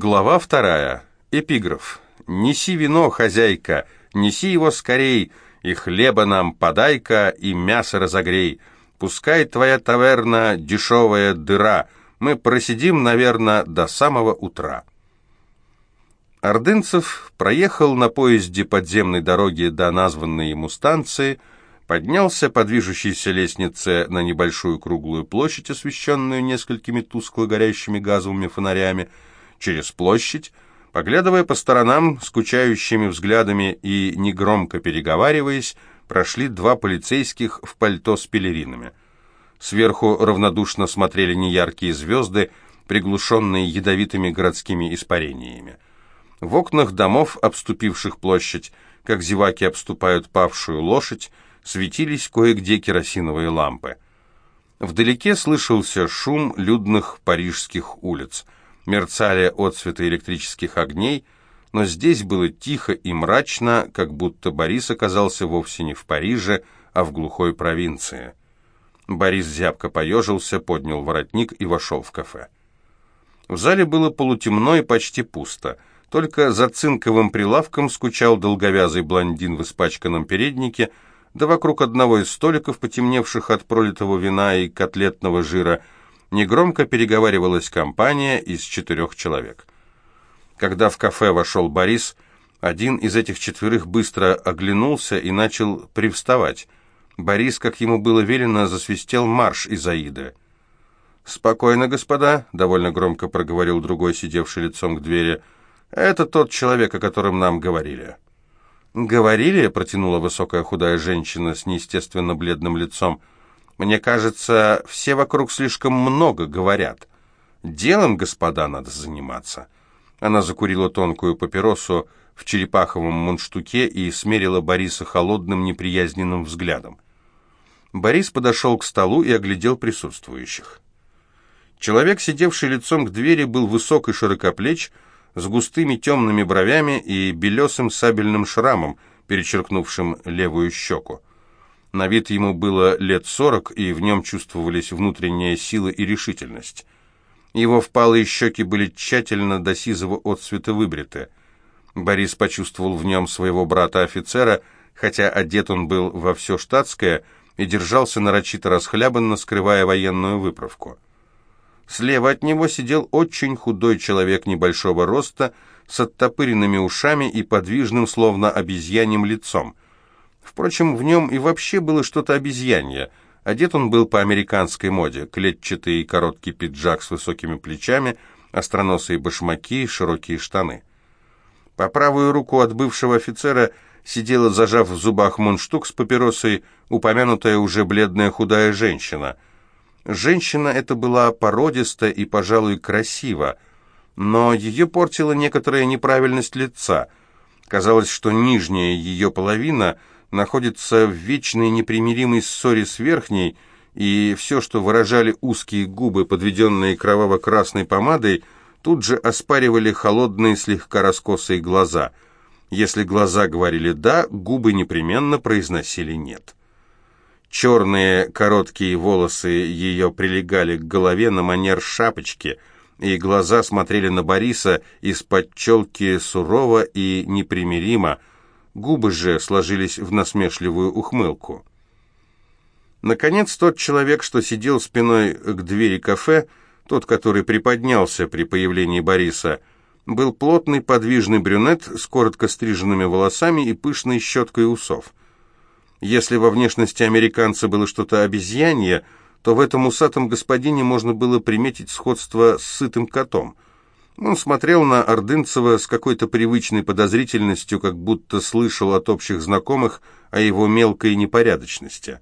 Глава вторая. Эпиграф. «Неси вино, хозяйка, неси его скорей, и хлеба нам подай-ка, и мясо разогрей. Пускай твоя таверна дешевая дыра, мы просидим, наверное, до самого утра». Ордынцев проехал на поезде подземной дороги до названной ему станции, поднялся по движущейся лестнице на небольшую круглую площадь, освещенную несколькими тускло горящими газовыми фонарями, через площадь, поглядывая по сторонам скучающими взглядами и негромко переговариваясь, прошли два полицейских в пальто с пелеринами. Сверху равнодушно смотрели неяркие звезды, приглушенные ядовитыми городскими испарениями. В окнах домов, обступивших площадь, как зеваки обступают павшую лошадь, светились кое-где керосиновые лампы. Вдалеке слышался шум людных парижских улиц. Мерцали отсветы электрических огней, но здесь было тихо и мрачно, как будто Борис оказался вовсе не в Париже, а в глухой провинции. Борис зябко поежился, поднял воротник и вошел в кафе. В зале было полутемно и почти пусто – только за цинковым прилавком скучал долговязый блондин в испачканном переднике, да вокруг одного из столиков, потемневших от пролитого вина и котлетного жира, негромко переговаривалась компания из четырех человек. Когда в кафе вошел Борис, один из этих четверых быстро оглянулся и начал привставать. Борис, как ему было велено, засвистел марш из Аиды. «Спокойно, господа», — довольно громко проговорил другой, сидевший лицом к двери, — это тот человек, о котором нам говорили». «Говорили?» — протянула высокая худая женщина с неестественно бледным лицом. «Мне кажется, все вокруг слишком много говорят. Делом, господа, надо заниматься». Она закурила тонкую папиросу в черепаховом мундштуке и смерила Бориса холодным неприязненным взглядом. Борис подошел к столу и оглядел присутствующих. Человек, сидевший лицом к двери, был высок и широкоплеч, с густыми темными бровями и белесым сабельным шрамом, перечеркнувшим левую щеку. На вид ему было лет сорок, и в нем чувствовались внутренняя сила и решительность. Его впалые щеки были тщательно до сизого отцвета выбриты. Борис почувствовал в нем своего брата-офицера, хотя одет он был во все штатское и держался нарочито расхлябанно, скрывая военную выправку. Слева от него сидел очень худой человек небольшого роста, с оттопыренными ушами и подвижным, словно обезьяньим лицом. Впрочем, в нем и вообще было что-то обезьянье. Одет он был по американской моде, клетчатый короткий пиджак с высокими плечами, остроносые башмаки, широкие штаны. По правую руку от бывшего офицера сидела, зажав в зубах мундштук с папиросой, упомянутая уже бледная худая женщина — Женщина эта была породиста и, пожалуй, красива, но ее портила некоторая неправильность лица. Казалось, что нижняя ее половина находится в вечной непримиримой ссоре с верхней, и все, что выражали узкие губы, подведенные кроваво-красной помадой, тут же оспаривали холодные слегка раскосые глаза. Если глаза говорили «да», губы непременно произносили «нет». Черные короткие волосы ее прилегали к голове на манер шапочки, и глаза смотрели на Бориса из-под челки сурово и непримиримо, губы же сложились в насмешливую ухмылку. Наконец, тот человек, что сидел спиной к двери кафе, тот, который приподнялся при появлении Бориса, был плотный подвижный брюнет с коротко стриженными волосами и пышной щеткой усов. Если во внешности американца было что-то обезьянье, то в этом усатом господине можно было приметить сходство с сытым котом. Он смотрел на Ордынцева с какой-то привычной подозрительностью, как будто слышал от общих знакомых о его мелкой непорядочности.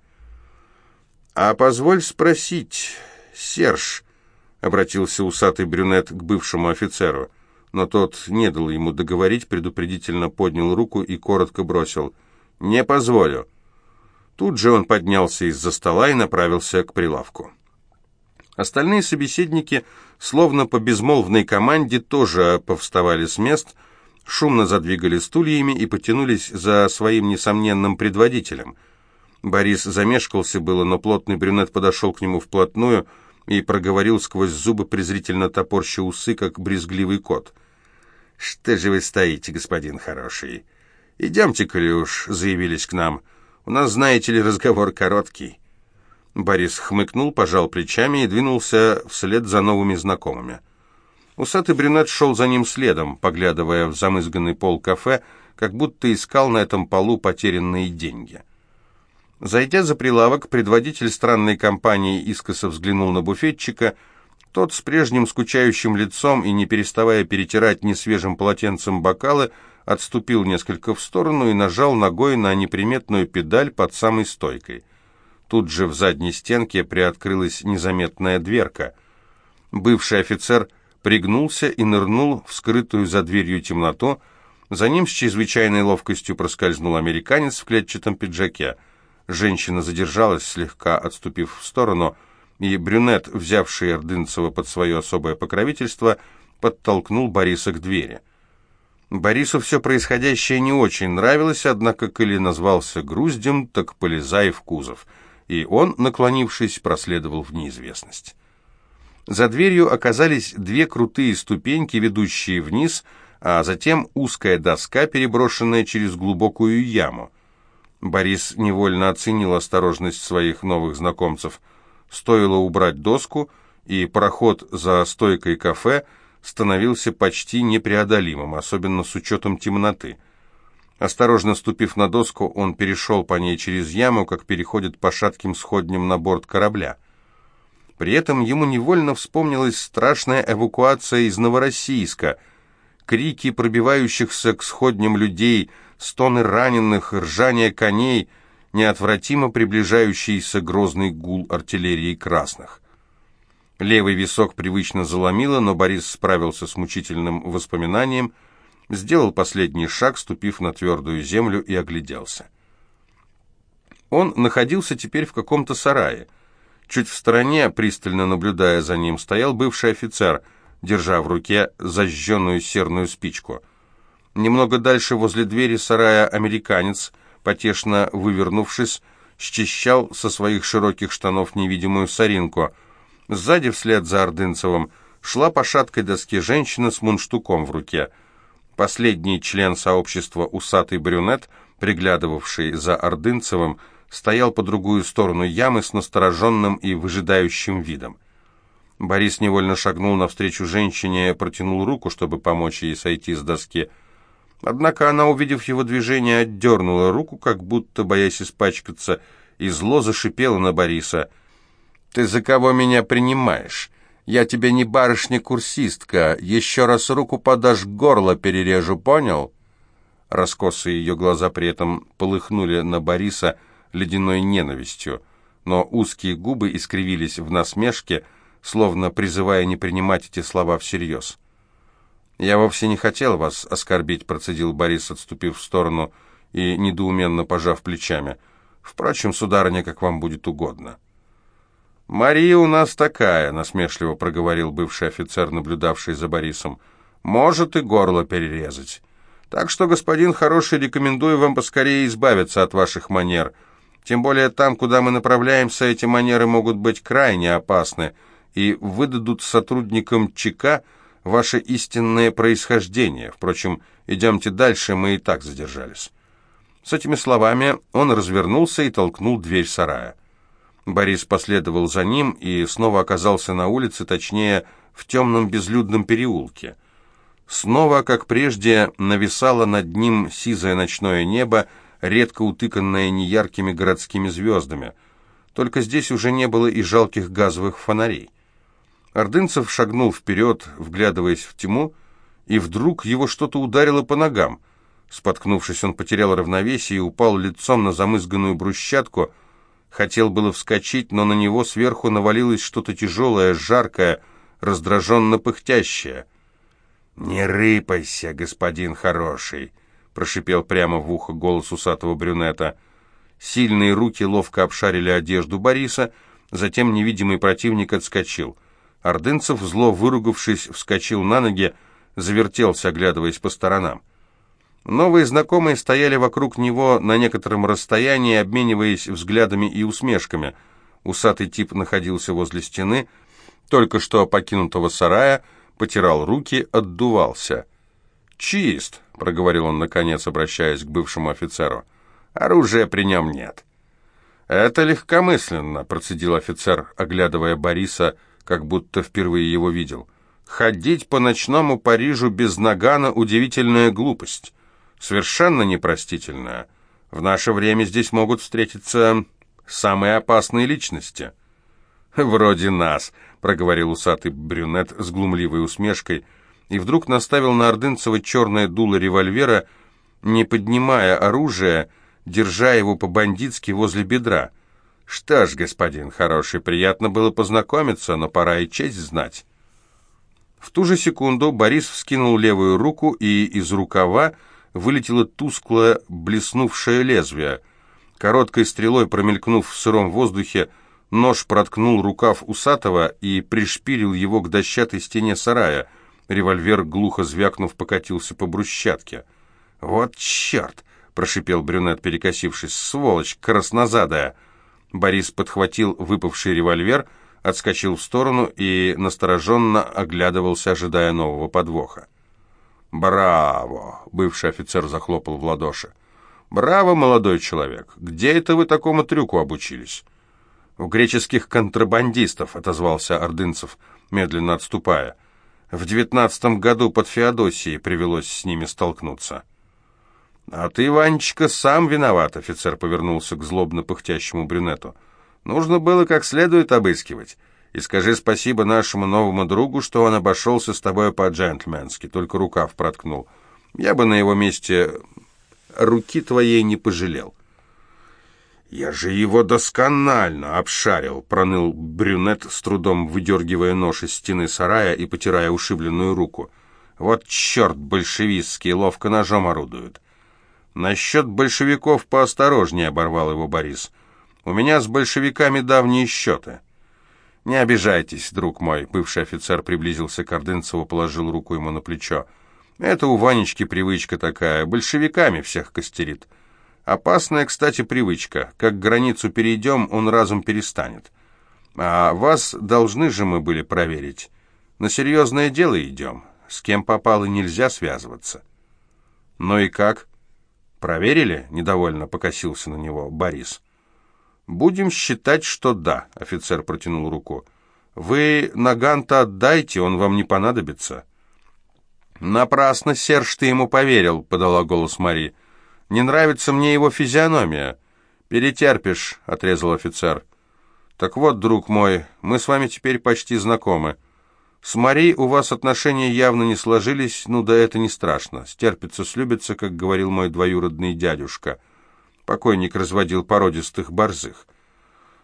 «А позволь спросить, Серж», — обратился усатый брюнет к бывшему офицеру, но тот не дал ему договорить, предупредительно поднял руку и коротко бросил «Не позволю». Тут же он поднялся из-за стола и направился к прилавку. Остальные собеседники, словно по безмолвной команде, тоже повставали с мест, шумно задвигали стульями и потянулись за своим несомненным предводителем. Борис замешкался было, но плотный брюнет подошел к нему вплотную и проговорил сквозь зубы, презрительно топорща усы, как брезгливый кот — «Что же вы стоите, господин хороший? Идемте, коли уж заявились к нам. У нас, знаете ли, разговор короткий». Борис хмыкнул, пожал плечами и двинулся вслед за новыми знакомыми. Усатый брюнет шел за ним следом, поглядывая в замызганный пол кафе, как будто искал на этом полу потерянные деньги. Зайдя за прилавок, предводитель странной компании искоса взглянул на буфетчика. Тот с прежним скучающим лицом и не переставая перетирать несвежим полотенцем бокалы, отступил несколько в сторону и нажал ногой на неприметную педаль под самой стойкой. Тут же в задней стенке приоткрылась незаметная дверка. Бывший офицер пригнулся и нырнул в скрытую за дверью темноту. За ним с чрезвычайной ловкостью проскользнул американец в клетчатом пиджаке. Женщина задержалась, слегка отступив в сторону, и брюнет, взявший Ордынцева под свое особое покровительство, подтолкнул Бориса к двери. Борису все происходящее не очень нравилось, однако, коли назвался груздем, так полезай в кузов, и он, наклонившись, проследовал в неизвестность. За дверью оказались две крутые ступеньки, ведущие вниз, а затем узкая доска, переброшенная через глубокую яму. Борис невольно оценил осторожность своих новых знакомцев. Стоило убрать доску, и проход за стойкой кафе становился почти непреодолимым, особенно с учетом темноты. Осторожно ступив на доску, он перешел по ней через яму, как переходит по шатким сходням на борт корабля. При этом ему невольно вспомнилась страшная эвакуация из Новороссийска, крики пробивающихся к сходням людей, стоны раненых, ржание коней, неотвратимо приближающийся грозный гул артиллерии красных. Левый висок привычно заломило, но Борис справился с мучительным воспоминанием, сделал последний шаг, ступив на твердую землю и огляделся. Он находился теперь в каком-то сарае. Чуть в стороне, пристально наблюдая за ним, стоял бывший офицер, держа в руке зажженную серную спичку. Немного дальше, возле двери сарая, американец, потешно вывернувшись, счищал со своих широких штанов невидимую соринку. Сзади, вслед за Ордынцевым, шла по шаткой доске женщина с мундштуком в руке. Последний член сообщества «Усатый брюнет», приглядывавший за Ордынцевым, стоял по другую сторону ямы с настороженным и выжидающим видом. Борис невольно шагнул навстречу женщине, протянул руку, чтобы помочь ей сойти с доски. Однако она, увидев его движение, отдернула руку, как будто боясь испачкаться, и зло зашипела на Бориса. «Ты за кого меня принимаешь? Я тебе не барышня-курсистка. Еще раз руку подашь, горло перережу, понял?» Раскосые ее глаза при этом полыхнули на Бориса, — ледяной ненавистью, но узкие губы искривились в насмешке, словно призывая не принимать эти слова всерьез. «Я вовсе не хотел вас оскорбить», — процедил Борис, отступив в сторону и недоуменно пожав плечами. «Впрочем, сударыня, как вам будет угодно». «Мария у нас такая», — насмешливо проговорил бывший офицер, наблюдавший за Борисом. «Может и горло перерезать. Так что, господин хороший, рекомендую вам поскорее избавиться от ваших манер. Тем более там, куда мы направляемся, эти манеры могут быть крайне опасны и выдадут сотрудникам ЧК ваше истинное происхождение. Впрочем, идемте дальше, мы и так задержались». С этими словами он развернулся и толкнул дверь сарая. Борис последовал за ним и снова оказался на улице, точнее, в темном безлюдном переулке. Снова, как прежде, нависало над ним сизое ночное небо, редко утыканная неяркими городскими звездами. Только здесь уже не было и жалких газовых фонарей. Ордынцев шагнул вперед, вглядываясь в тьму, и вдруг его что-то ударило по ногам. Споткнувшись, он потерял равновесие и упал лицом на замызганную брусчатку. Хотел было вскочить, но на него сверху навалилось что-то тяжелое, жаркое, раздраженно пыхтящее. «Не рыпайся, господин хороший!» прошипел прямо в ухо голос усатого брюнета. Сильные руки ловко обшарили одежду Бориса, затем невидимый противник отскочил. Ордынцев, зло выругавшись, вскочил на ноги, завертелся, оглядываясь по сторонам. Новые знакомые стояли вокруг него на некотором расстоянии, обмениваясь взглядами и усмешками. Усатый тип находился возле стены, только что покинутого сарая, потирал руки, отдувался — «Чист», — проговорил он, наконец, обращаясь к бывшему офицеру. «Оружия при нем нет». «Это легкомысленно», — процедил офицер, оглядывая Бориса, как будто впервые его видел. «Ходить по ночному Парижу без нагана — удивительная глупость. Совершенно непростительная. В наше время здесь могут встретиться самые опасные личности». «Вроде нас», — проговорил усатый брюнет с глумливой усмешкой, и вдруг наставил на Ордынцева черное дуло револьвера, не поднимая оружия, держа его по-бандитски возле бедра. «Что ж, господин хороший, приятно было познакомиться, но пора и честь знать». В ту же секунду Борис вскинул левую руку, и из рукава вылетело тусклое блеснувшее лезвие. Короткой стрелой промелькнув в сыром воздухе, нож проткнул рукав усатого и пришпилил его к дощатой стене сарая. Револьвер, глухо звякнув, покатился по брусчатке. «Вот черт!» — прошипел брюнет, перекосившись. «Сволочь краснозадая!» Борис подхватил выпавший револьвер, отскочил в сторону и настороженно оглядывался, ожидая нового подвоха. «Браво!» — бывший офицер захлопал в ладоши. «Браво, молодой человек! Где это вы такому трюку обучились?» «У греческих контрабандистов», — отозвался Ордынцев, медленно отступая. «В девятнадцатом году под Феодосией привелось с ними столкнуться». «А ты, Ванечка, сам виноват», — офицер повернулся к злобно пыхтящему брюнету. «Нужно было как следует обыскивать. И скажи спасибо нашему новому другу, что он обошелся с тобой по-джентльменски, только рукав проткнул. Я бы на его месте руки твоей не пожалел». «Я же его досконально обшарил», — проныл брюнет, с трудом выдергивая нож из стены сарая и потирая ушибленную руку. «Вот черт большевистский, ловко ножом орудует». «Насчет большевиков поосторожнее», — оборвал его Борис. «У меня с большевиками давние счеты». «Не обижайтесь, друг мой», — бывший офицер приблизился к Ордынцеву, положил руку ему на плечо. «Это у Ванечки привычка такая, большевиками всех костерит. Опасная, кстати, привычка. Как границу перейдем, он разум перестанет. А вас должны же мы были проверить. На серьезное дело идем. С кем попало, нельзя связываться». «Ну и как?» «Проверили?» — недовольно покосился на него Борис. «Будем считать, что да», — офицер протянул руку. «Вы Наганта отдайте, он вам не понадобится». «Напрасно, Серж, ты ему поверил», — подала голос Мари. «Не нравится мне его физиономия». «Перетерпишь», — отрезал офицер. «Так вот, друг мой, мы с вами теперь почти знакомы. С Мари у вас отношения явно не сложились, ну да это не страшно. Стерпится, слюбится, как говорил мой двоюродный дядюшка». Покойник разводил породистых борзых.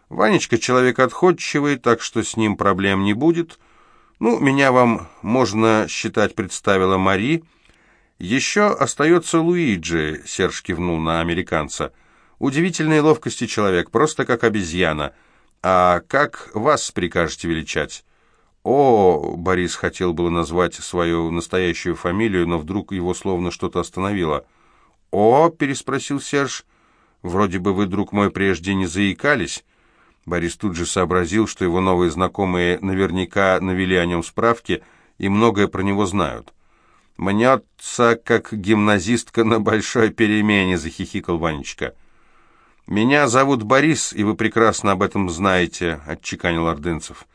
Ванечка человек отходчивый, так что с ним проблем не будет. Ну, меня вам, можно считать, представила Мари. Еще остается Луиджи, Серж кивнул на американца. Удивительной ловкости человек, просто как обезьяна. А как вас прикажете величать? О, Борис хотел было назвать свою настоящую фамилию, но вдруг его словно что-то остановило. О, переспросил Серж. Вроде бы вы, друг мой, прежде не заикались». Борис тут же сообразил, что его новые знакомые наверняка навели о нем справки и многое про него знают. «Мнется, как гимназистка на большой перемене», — захихикал Ванечка. «Меня зовут Борис, и вы прекрасно об этом знаете», — отчеканил Ордынцев.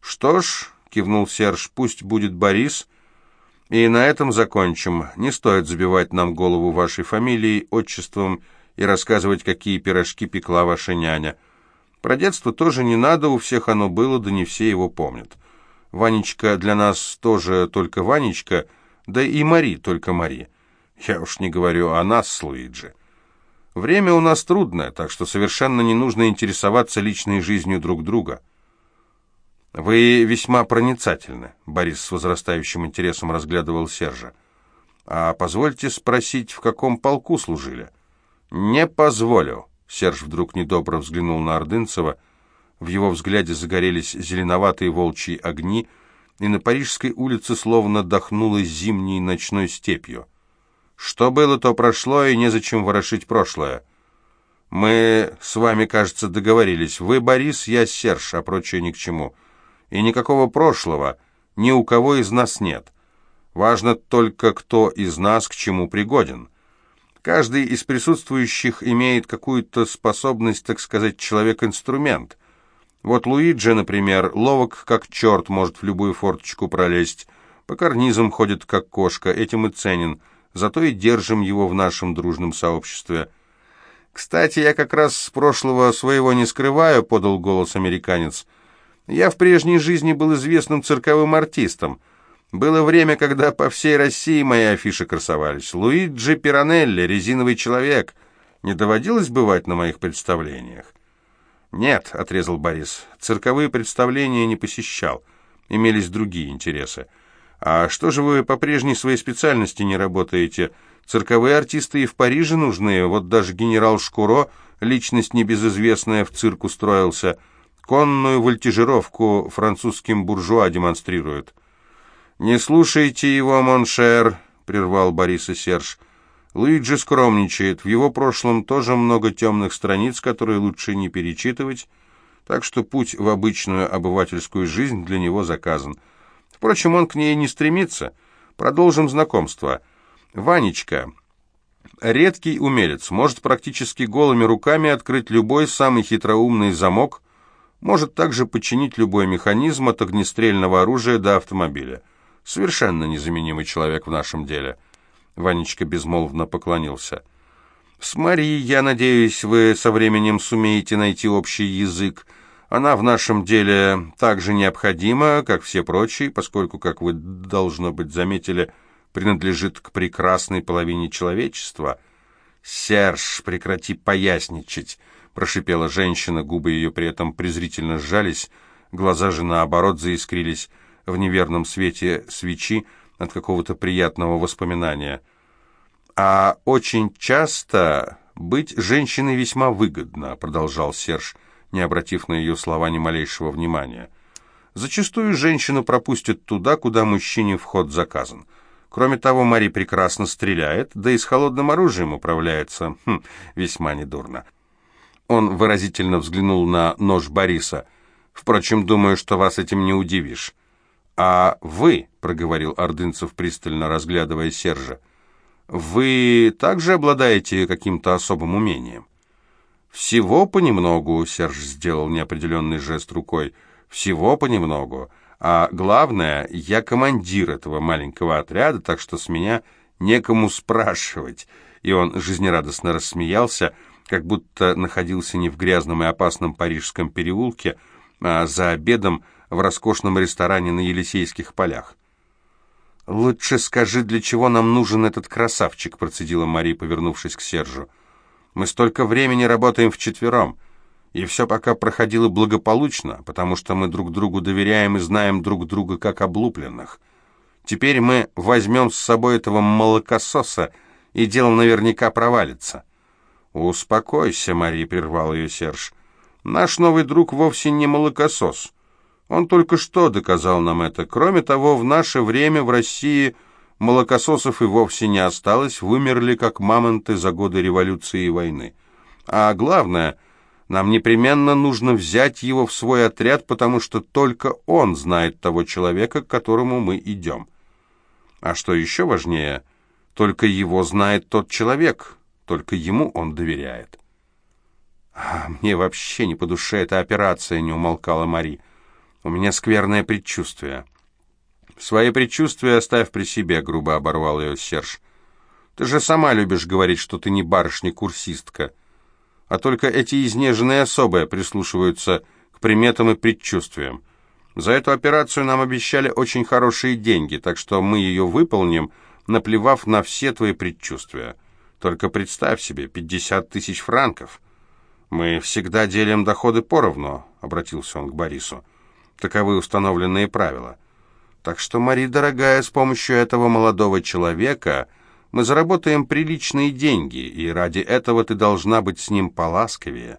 «Что ж», — кивнул Серж, — «пусть будет Борис». «И на этом закончим. Не стоит забивать нам голову вашей фамилией, отчеством и рассказывать, какие пирожки пекла ваша няня. Про детство тоже не надо, у всех оно было, да не все его помнят. Ванечка для нас тоже только Ванечка, да и Мари только Мари. Я уж не говорю о нас с Луиджи. Время у нас трудное, так что совершенно не нужно интересоваться личной жизнью друг друга. Вы весьма проницательны, Борис с возрастающим интересом разглядывал Сержа. А позвольте спросить, в каком полку служили? — «Не позволю!» Серж вдруг недобро взглянул на Ордынцева. В его взгляде загорелись зеленоватые волчьи огни, и на Парижской улице словно дохнуло зимней ночной степью. «Что было, то прошло, и незачем ворошить прошлое. Мы с вами, кажется, договорились. Вы Борис, я Серж, а прочее ни к чему. И никакого прошлого ни у кого из нас нет. Важно только, кто из нас к чему пригоден. Каждый из присутствующих имеет какую-то способность, так сказать, человек-инструмент. Вот Луиджи, например, ловок как черт, может в любую форточку пролезть, по карнизам ходит как кошка, этим и ценен, зато и держим его в нашем дружном сообществе. «Кстати, я как раз с прошлого своего не скрываю», — подал голос американец. «Я в прежней жизни был известным цирковым артистом». Было время, когда по всей России мои афиши красовались. Луиджи Пиранелли, резиновый человек. Не доводилось бывать на моих представлениях? Нет, отрезал Борис. Цирковые представления не посещал. Имелись другие интересы. А что же вы по прежней своей специальности не работаете? Цирковые артисты и в Париже нужны. Вот даже генерал Шкуро, личность небезызвестная, в цирк устроился. Конную вольтижировку французским буржуа демонстрирует. «Не слушайте его, mon cher», — прервал Бориса Серж. «Луиджи скромничает. В его прошлом тоже много темных страниц, которые лучше не перечитывать, так что путь в обычную обывательскую жизнь для него заказан. Впрочем, он к ней не стремится. Продолжим знакомство. Ванечка, редкий умелец, может практически голыми руками открыть любой самый хитроумный замок, может также починить любой механизм от огнестрельного оружия до автомобиля». Совершенно незаменимый человек в нашем деле. Ванечка безмолвно поклонился. С Марией, я надеюсь, вы со временем сумеете найти общий язык. Она в нашем деле так же необходима, как все прочие, поскольку, как вы, должно быть, заметили, принадлежит к прекрасной половине человечества. «Серж, прекрати поясничать!» — прошипела женщина, губы ее при этом презрительно сжались, глаза же, наоборот, заискрились в неверном свете свечи от какого-то приятного воспоминания. «А очень часто быть женщиной весьма выгодно», — продолжал Серж, не обратив на ее слова ни малейшего внимания. «Зачастую женщину пропустят туда, куда мужчине вход заказан. Кроме того, Мари прекрасно стреляет, да и с холодным оружием управляется хм, весьма недурно». Он выразительно взглянул на нож Бориса. «Впрочем, думаю, что вас этим не удивишь. «А вы», — проговорил Ордынцев, пристально разглядывая Сержа, — «вы также обладаете каким-то особым умением?» «Всего понемногу», — Серж сделал неопределенный жест рукой, — «всего понемногу. А главное, я командир этого маленького отряда, так что с меня некому спрашивать». И он жизнерадостно рассмеялся, как будто находился не в грязном и опасном парижском переулке, а за обедом в роскошном ресторане на Елисейских полях. «Лучше скажи, для чего нам нужен этот красавчик», процедила Мари, повернувшись к Сержу. «Мы столько времени работаем вчетвером, и все пока проходило благополучно, потому что мы друг другу доверяем и знаем друг друга как облупленных. Теперь мы возьмем с собой этого молокососа, и дело наверняка провалится». «Успокойся, Мари», — прервал ее Серж. «Наш новый друг вовсе не молокосос». Он только что доказал нам это. Кроме того, в наше время в России молокососов и вовсе не осталось, вымерли как мамонты за годы революции и войны. А главное, нам непременно нужно взять его в свой отряд, потому что только он знает того человека, к которому мы идем. А что еще важнее, только его знает тот человек, только ему он доверяет. «А, «Мне вообще не по душе эта операция», — не умолкала Мари. У меня скверное предчувствие». «Свои предчувствия оставь при себе», — грубо оборвал ее Серж. «Ты же сама любишь говорить, что ты не барышня-курсистка. А только эти изнеженные особые прислушиваются к приметам и предчувствиям. За эту операцию нам обещали очень хорошие деньги, так что мы ее выполним, наплевав на все твои предчувствия. Только представь себе, пятьдесят тысяч франков. Мы всегда делим доходы поровну», — обратился он к Борису. Таковы установленные правила. Так что, Мари, дорогая, с помощью этого молодого человека мы заработаем приличные деньги, и ради этого ты должна быть с ним поласковее».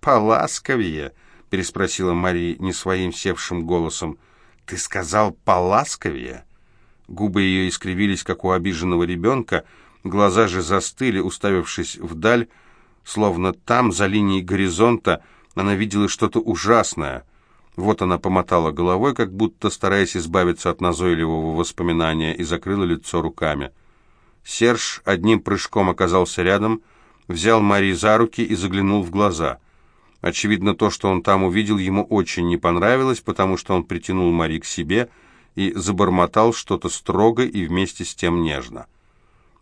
«Поласковее?» — переспросила Мари не своим севшим голосом. «Ты сказал поласковее?» Губы ее искривились, как у обиженного ребенка, глаза же застыли, уставившись вдаль, словно там, за линией горизонта, она видела что-то ужасное — Вот она помотала головой, как будто стараясь избавиться от назойливого воспоминания, и закрыла лицо руками. Серж одним прыжком оказался рядом, взял Мари за руки и заглянул в глаза. Очевидно, то, что он там увидел, ему очень не понравилось, потому что он притянул Мари к себе и забормотал что-то строго и вместе с тем нежно.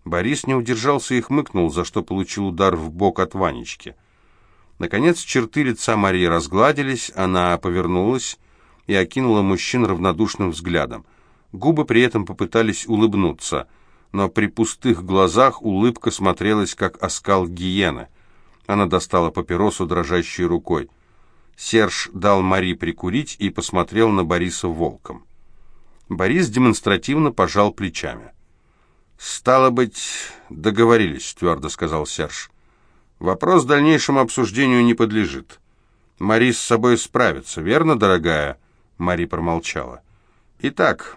Борис не удержался и хмыкнул, за что получил удар в бок от Ванечки. Наконец черты лица Марии разгладились, она повернулась и окинула мужчин равнодушным взглядом. Губы при этом попытались улыбнуться, но при пустых глазах улыбка смотрелась, как оскал гиены. Она достала папиросу дрожащей рукой. Серж дал Мари прикурить и посмотрел на Бориса волком. Борис демонстративно пожал плечами. «Стало быть, договорились», — твердо сказал Серж. «Вопрос дальнейшему обсуждению не подлежит. Мари с собой справится, верно, дорогая?» Мари промолчала. «Итак,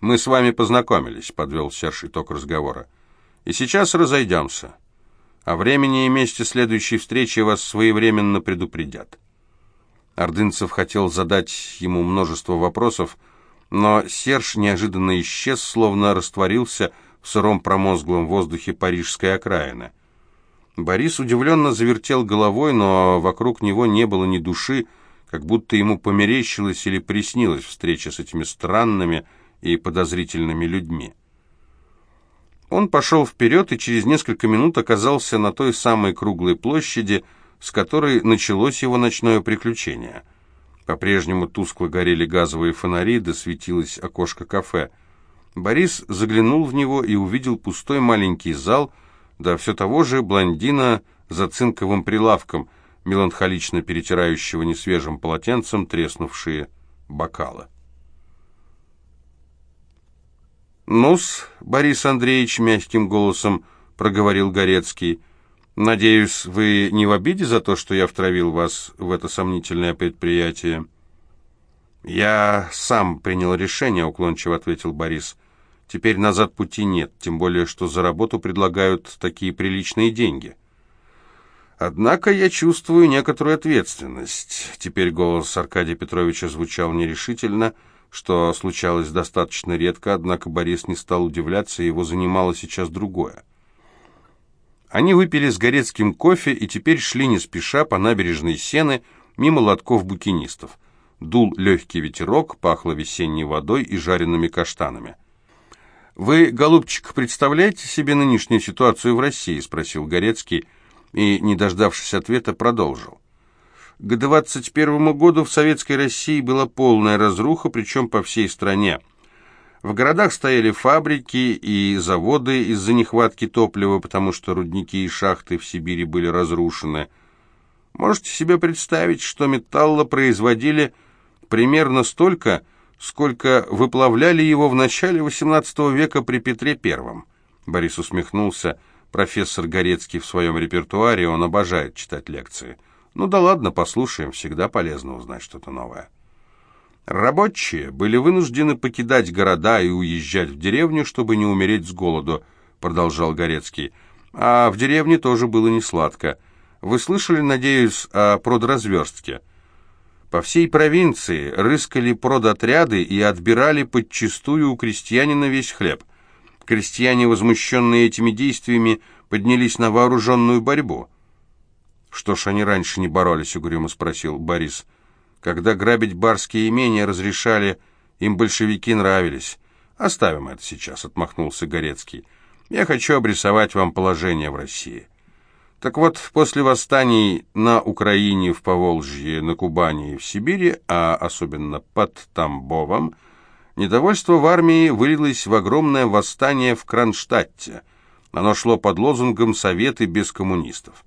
мы с вами познакомились», — подвел Серж итог разговора. «И сейчас разойдемся. О времени и месте следующей встречи вас своевременно предупредят». Ордынцев хотел задать ему множество вопросов, — но Серж неожиданно исчез, словно растворился в сыром промозглом воздухе парижской окраины. Борис удивленно завертел головой, но вокруг него не было ни души, как будто ему померещилась или приснилась встреча с этими странными и подозрительными людьми. Он пошел вперед и через несколько минут оказался на той самой круглой площади, с которой началось его ночное приключение – по-прежнему тускло горели газовые фонари, да светилось окошко кафе. Борис заглянул в него и увидел пустой маленький зал, да все того же блондина за цинковым прилавком, меланхолично перетирающего несвежим полотенцем треснувшие бокалы. «Ну-с, Борис Андреевич», — мягким голосом проговорил Горецкий, — Надеюсь, вы не в обиде за то, что я втравил вас в это сомнительное предприятие? Я сам принял решение, уклончиво ответил Борис. Теперь назад пути нет, тем более, что за работу предлагают такие приличные деньги. Однако я чувствую некоторую ответственность. Теперь голос Аркадия Петровича звучал нерешительно, что случалось достаточно редко, однако Борис не стал удивляться, его занимало сейчас другое. Они выпили с Горецким кофе и теперь шли не спеша по набережной Сены мимо лотков букинистов. Дул легкий ветерок, пахло весенней водой и жареными каштанами. «Вы, голубчик, представляете себе нынешнюю ситуацию в России?» – спросил Горецкий и, не дождавшись ответа, продолжил. К 21 году в Советской России была полная разруха, причем по всей стране – в городах стояли фабрики и заводы из-за нехватки топлива, потому что рудники и шахты в Сибири были разрушены. Можете себе представить, что металла производили примерно столько, сколько выплавляли его в начале XVIII века при Петре I. Борис усмехнулся. Профессор Горецкий в своем репертуаре, он обожает читать лекции. Ну да ладно, послушаем, всегда полезно узнать что-то новое. Рабочие были вынуждены покидать города и уезжать в деревню, чтобы не умереть с голоду, продолжал Горецкий. А в деревне тоже было не сладко. Вы слышали, надеюсь, о продразверстке? По всей провинции рыскали продотряды и отбирали подчистую у крестьянина весь хлеб. Крестьяне, возмущенные этими действиями, поднялись на вооруженную борьбу. «Что ж они раньше не боролись?» — угрюмо спросил Борис. Когда грабить барские имения разрешали, им большевики нравились. Оставим это сейчас, отмахнулся Горецкий. Я хочу обрисовать вам положение в России. Так вот, после восстаний на Украине, в Поволжье, на Кубани и в Сибири, а особенно под Тамбовом, недовольство в армии вылилось в огромное восстание в Кронштадте. Оно шло под лозунгом «Советы без коммунистов».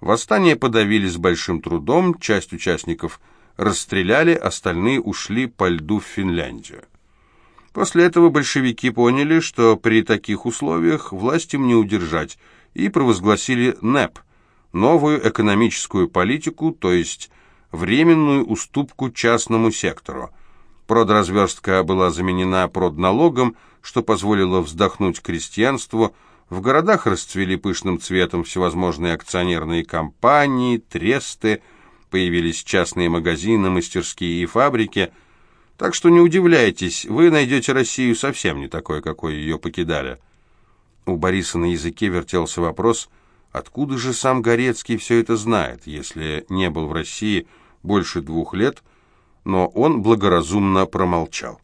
Восстание подавили с большим трудом, часть участников – расстреляли, остальные ушли по льду в Финляндию. После этого большевики поняли, что при таких условиях власть им не удержать, и провозгласили НЭП – новую экономическую политику, то есть временную уступку частному сектору. Продразверстка была заменена продналогом, что позволило вздохнуть крестьянству, в городах расцвели пышным цветом всевозможные акционерные компании, тресты – появились частные магазины, мастерские и фабрики. Так что не удивляйтесь, вы найдете Россию совсем не такой, какой ее покидали. У Бориса на языке вертелся вопрос, откуда же сам Горецкий все это знает, если не был в России больше двух лет, но он благоразумно промолчал.